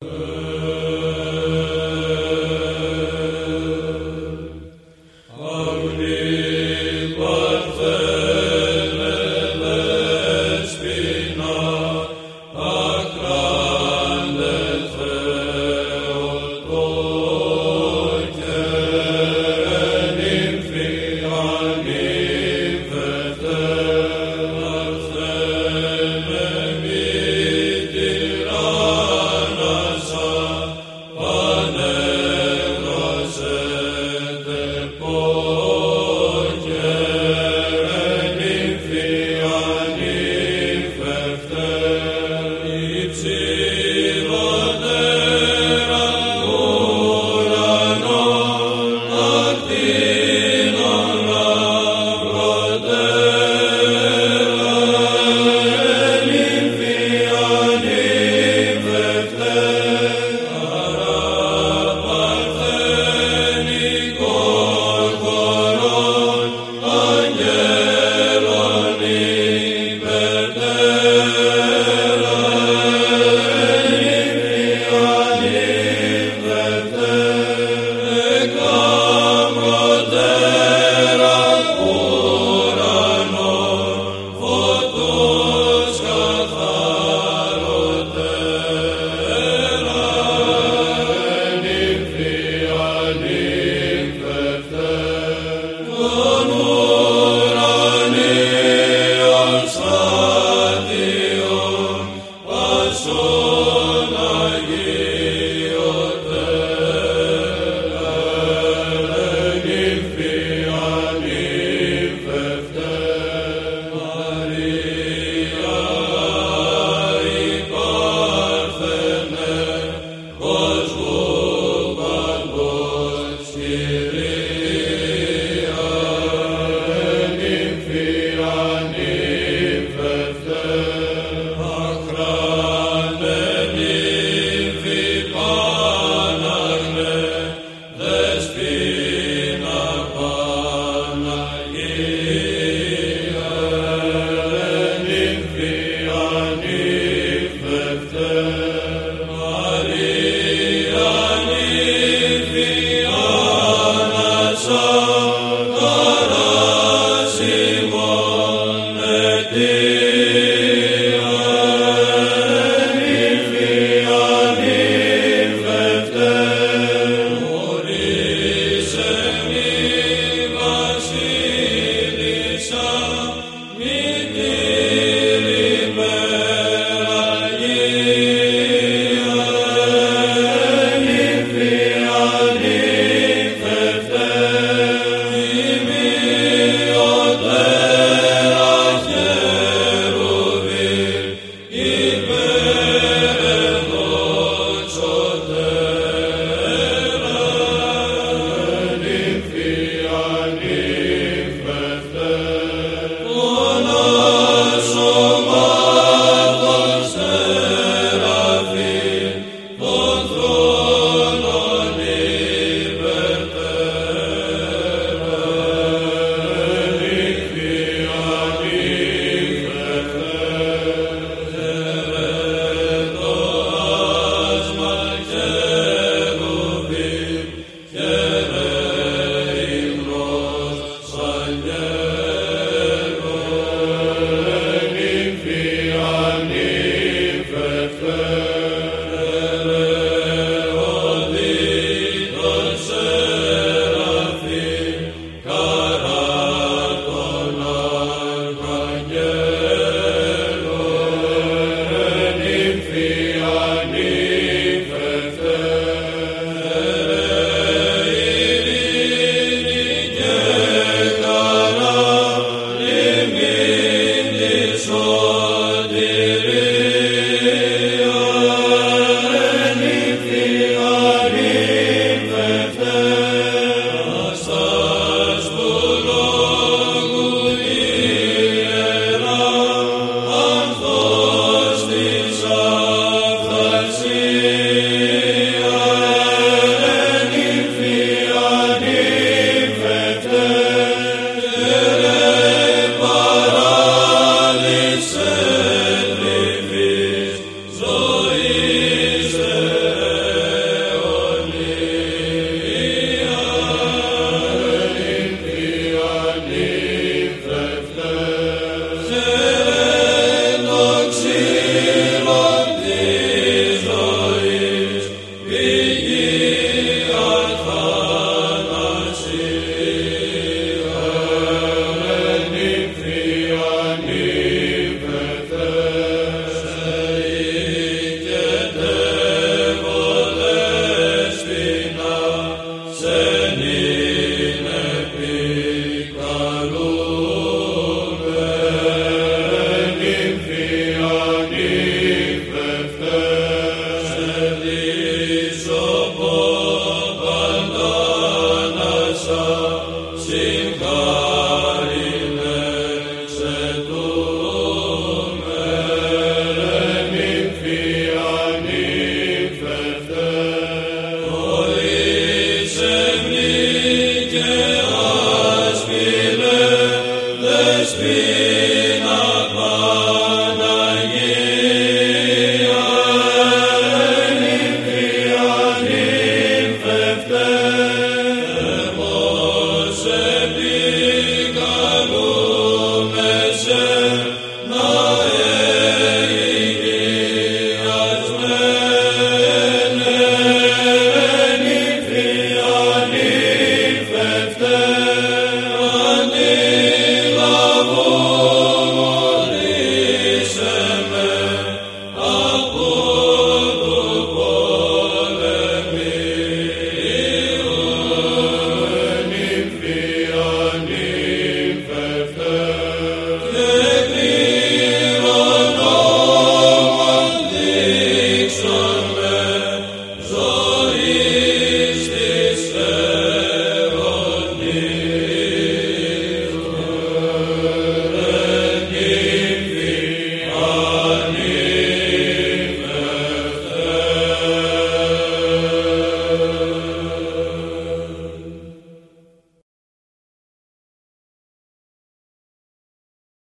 Uh... Amen. Amen. Seni